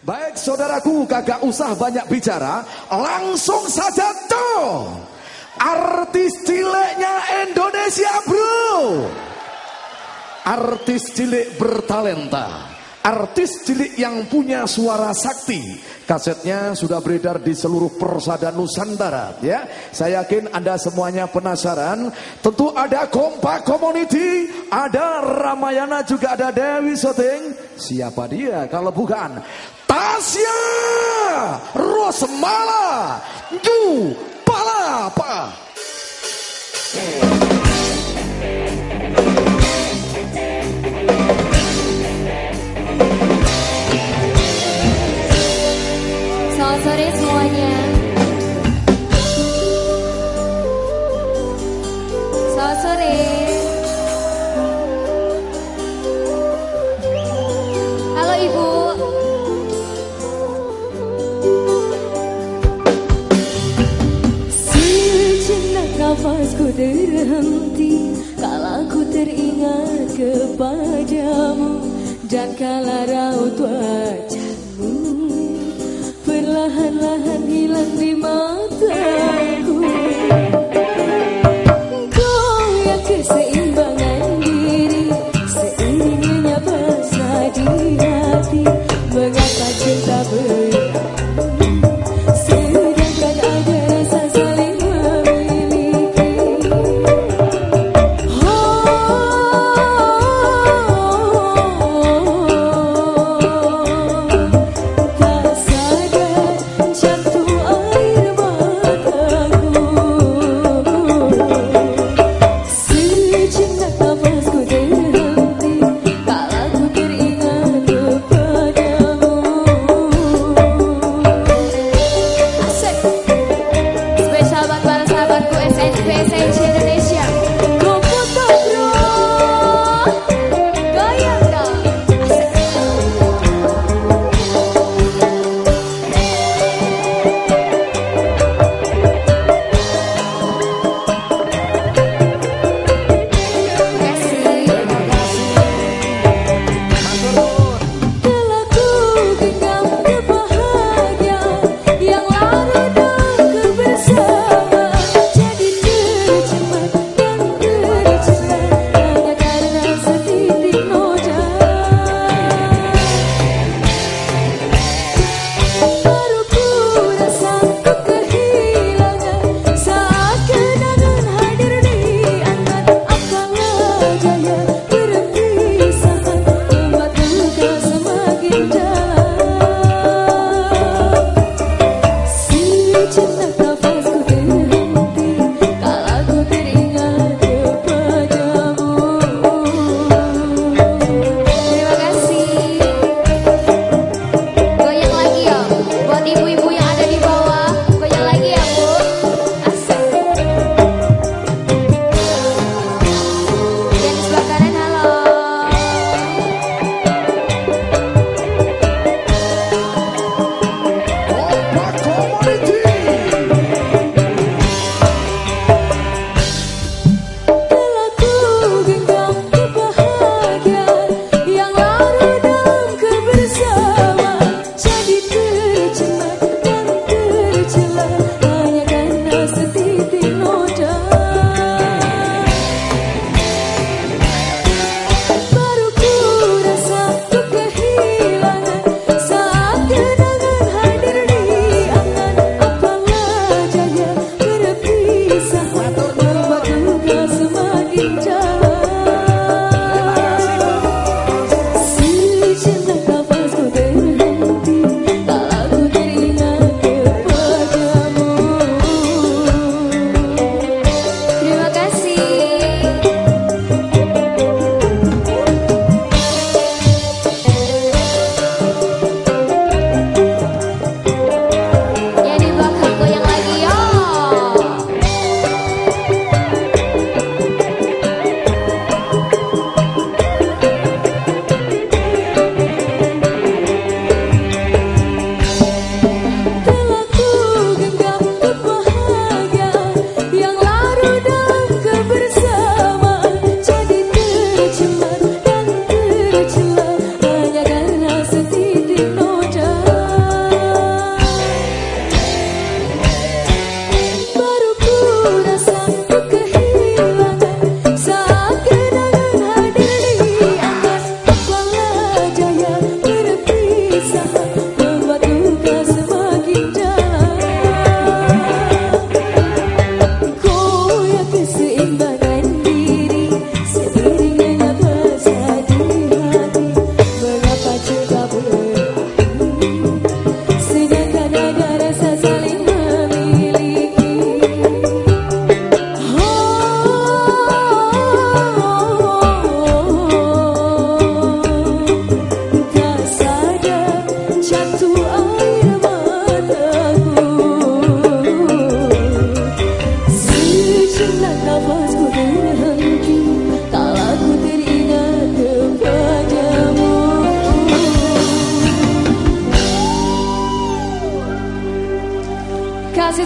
Baik saudaraku kagak usah banyak bicara Langsung saja tuh Artis ciliknya Indonesia bro Artis cilik bertalenta Artis cilik yang punya suara sakti Kasetnya sudah beredar di seluruh persada Nusantara ya. Saya yakin Anda semuanya penasaran. Tentu ada Kompak Community, ada Ramayana juga ada Dewi Soting. Siapa dia kalau bukan Tasya Rosmala Du Palapa. Selamat sore semuanya. Nafasku terhenti Kala ku teringat kepadamu Dan kala raut wajahmu. Perlahan-lahan hilang di mataku. Goyah keseimbangan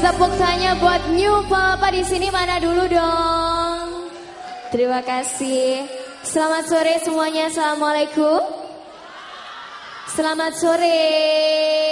tepuk tanya buat New Papa di sini mana dulu dong. Terima kasih. Selamat sore semuanya. Assalamualaikum. Selamat sore.